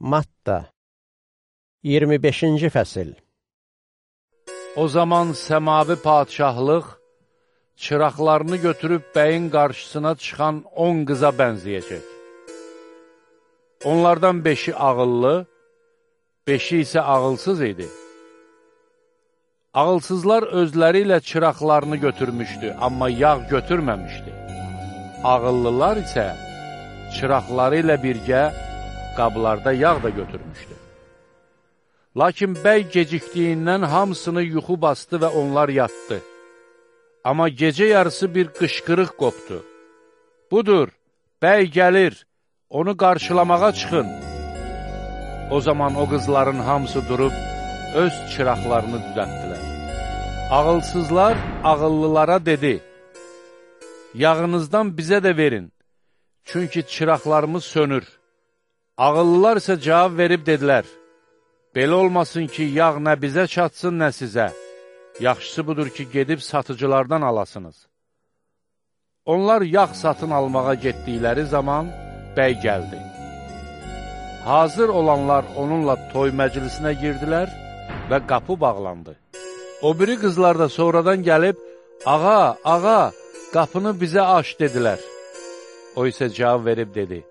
Matta 25-ci fəsil O zaman səmavi padişahlıq çıraqlarını götürüb bəyin qarşısına çıxan on qıza bənzəyəcək. Onlardan beşi ağıllı, beşi isə ağılsız idi. Ağılsızlar özləri ilə çıraqlarını götürmüşdü, amma yağ götürməmişdi. Ağıllılar isə çıraqları ilə birgə qablarda yağ da götürmüşdü. Lakin bəy gecikdiyindən hamısını yuxu bastı və onlar yatdı. Amma gecə yarısı bir qışqırıq qopdu. Budur, bəy gəlir, onu qarşılamağa çıxın. O zaman o qızların hamısı durub, öz çıraqlarını düzəltdilər. Ağılsızlar ağıllılara dedi, Yağınızdan bizə də verin, çünki çıraqlarımız sönür. Ağıllılar isə cavab verib dedilər, Belə olmasın ki, yağ nə bizə çatsın, nə sizə. Yaxşısı budur ki, gedib satıcılardan alasınız. Onlar yağ satın almağa getdikləri zaman bəy gəldi. Hazır olanlar onunla toy məclisinə girdilər və qapı bağlandı. O biri qızlar da sonradan gəlib, Ağa, ağa, qapını bizə aç, dedilər. O isə cavab verib dedi,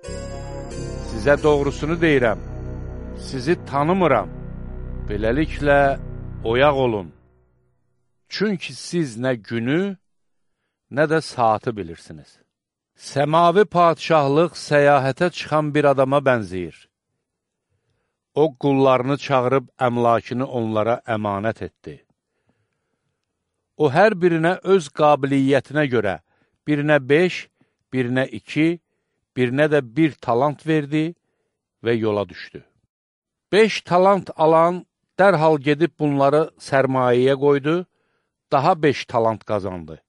Sizə doğrusunu deyirəm, sizi tanımıram. Beləliklə, oyaq olun. Çünki siz nə günü, nə də saatı bilirsiniz. Səmavi padişahlıq səyahətə çıxan bir adama bənzəyir. O, qullarını çağırıb əmlakını onlara əmanət etdi. O, hər birinə öz qabiliyyətinə görə, birinə beş, birinə iki, birinə də bir talant verdi və yola düşdü. Beş talant alan dərhal gedib bunları sərmayəyə qoydu, daha beş talant qazandı.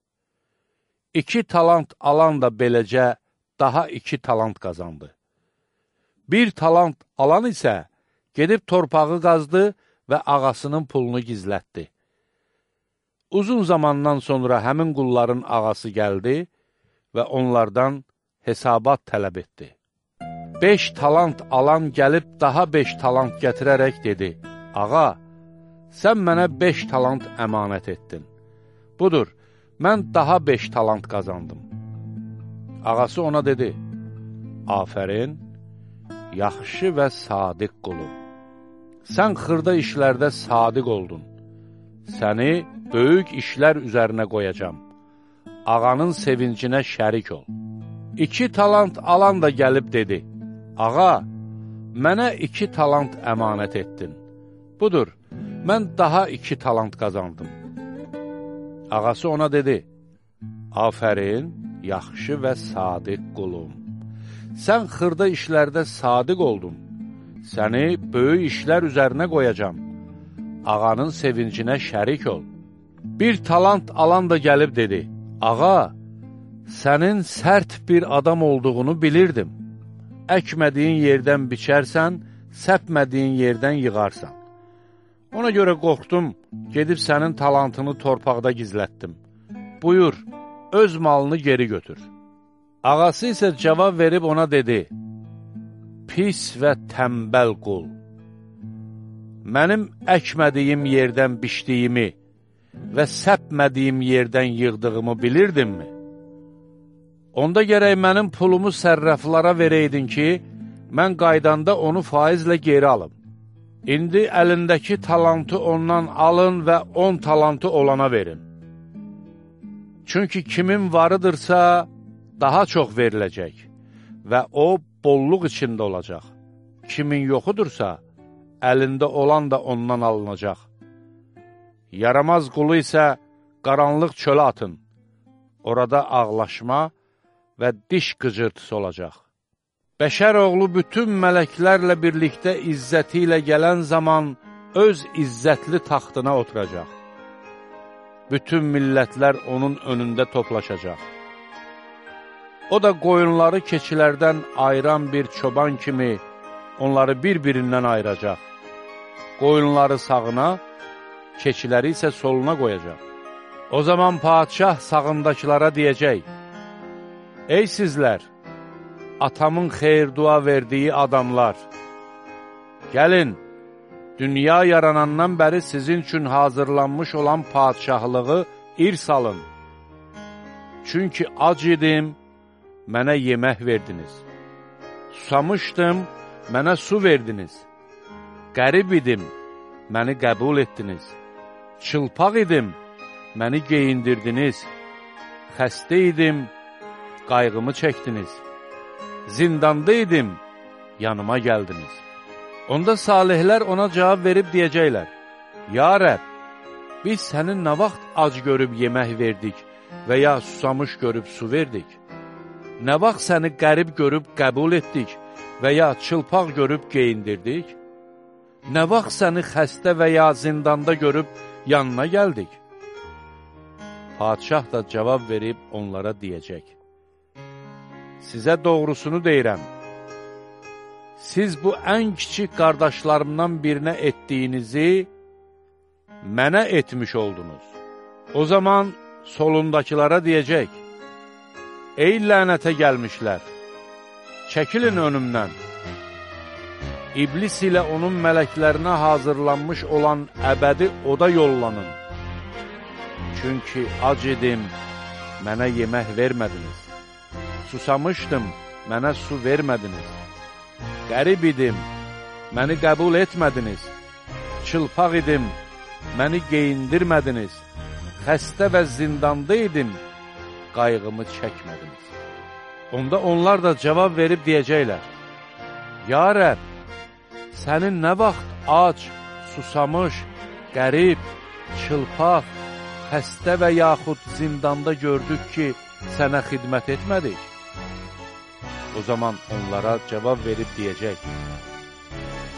İki talant alan da beləcə daha iki talant qazandı. Bir talant alan isə gedib torpağı qazdı və ağasının pulunu gizlətdi. Uzun zamandan sonra həmin qulların ağası gəldi və onlardan hesabat tələb etdi. Beş talant alan gəlib daha beş talant gətirərək dedi, Ağa, sən mənə beş talant əmanət etdin. Budur, mən daha beş talant qazandım. Ağası ona dedi, Afərin, yaxşı və sadiq qulum. Sən xırda işlərdə sadiq oldun. Səni böyük işlər üzərinə qoyacam. Ağanın sevincinə şərik ol. İki talant alan da gəlib dedi, Ağa, mənə iki talant əmanət etdin. Budur, mən daha iki talant qazandım. Ağası ona dedi, Afərin, yaxşı və sadiq qulum. Sən xırda işlərdə sadiq oldun. Səni böyük işlər üzərinə qoyacam. Ağanın sevincinə şərik ol. Bir talant alan da gəlib dedi, Ağa, sənin sərt bir adam olduğunu bilirdim. Əkmədiyin yerdən biçərsən, səpmədiyin yerdən yığarsan. Ona görə qorxdum, gedib sənin talantını torpaqda gizlətdim. Buyur, öz malını geri götür. Ağası isə cavab verib ona dedi, Pis və təmbəl qul, mənim əkmədiyim yerdən biçdiyimi və səpmədiyim yerdən yığdığımı bilirdinmi? Onda gərək mənim pulumu sərrəflara verəydin ki, mən qaydanda onu faizlə geri alım. İndi əlindəki talantı ondan alın və on talantı olana verin. Çünki kimin varıdırsa, daha çox veriləcək və o, bolluq içində olacaq. Kimin yoxudursa, əlində olan da ondan alınacaq. Yaramaz qulu isə qaranlıq çölə atın. Orada ağlaşma və diş qıcırtısı olacaq. Bəşər oğlu bütün mələklərlə birlikdə izzəti ilə gələn zaman öz izzətli taxtına oturacaq. Bütün millətlər onun önündə toplaşacaq. O da qoyunları keçilərdən ayıran bir çoban kimi onları bir-birindən ayıracaq. Qoyunları sağına, keçiləri isə soluna qoyacaq. O zaman padişah sağındakılara deyəcək, Ey sizlər, atamın xeyir dua verdiyi adamlar, Gəlin, dünya yaranandan bəri sizin üçün hazırlanmış olan padişahlığı irs alın. Çünki ac idim, mənə yemək verdiniz. Susamışdım, mənə su verdiniz. Qərib idim, məni qəbul etdiniz. Çılpaq idim, məni geyindirdiniz. Xəstə idim, qayğımı çəkdiniz. Zindanda idim, yanıma gəldiniz. Onda salihlər ona cavab verib deyəcəklər, Ya Rəb, biz sənin nə vaxt ac görüb yemək verdik və ya susamış görüb su verdik? Nə vaxt səni qərib görüb qəbul etdik və ya çılpaq görüb geyindirdik? Nə vaxt səni xəstə və ya zindanda görüb yanına gəldik? Padişah da cavab verib onlara deyəcək, Sizə doğrusunu deyirəm, siz bu ən kiçik qardaşlarımdan birinə etdiyinizi mənə etmiş oldunuz. O zaman solundakılara deyəcək, Ey lənətə gəlmişlər, çəkilin önümdən. İblis ilə onun mələklərinə hazırlanmış olan əbədi oda yollanın. Çünki ac idim, mənə yemək vermədiniz. Susamışdım, mənə su vermədiniz. Qərib idim, məni qəbul etmədiniz. Çılpaq idim, məni geyindirmədiniz. Xəstə və zindanda idim, qayğımı çəkmədiniz. Onda onlar da cavab verib deyəcəklər, Ya Rəb, sənin nə vaxt ac, susamış, qərib, çılpaq, xəstə və yaxud zindanda gördük ki, sənə xidmət etmədik? O zaman onlara cavab verib deyəcək,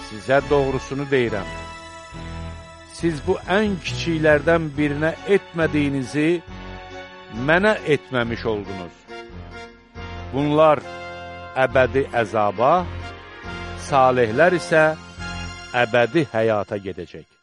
Sizə doğrusunu deyirəm, siz bu ən kiçiklərdən birinə etmədiyinizi mənə etməmiş oldunuz. Bunlar əbədi əzaba, salihlər isə əbədi həyata gedəcək.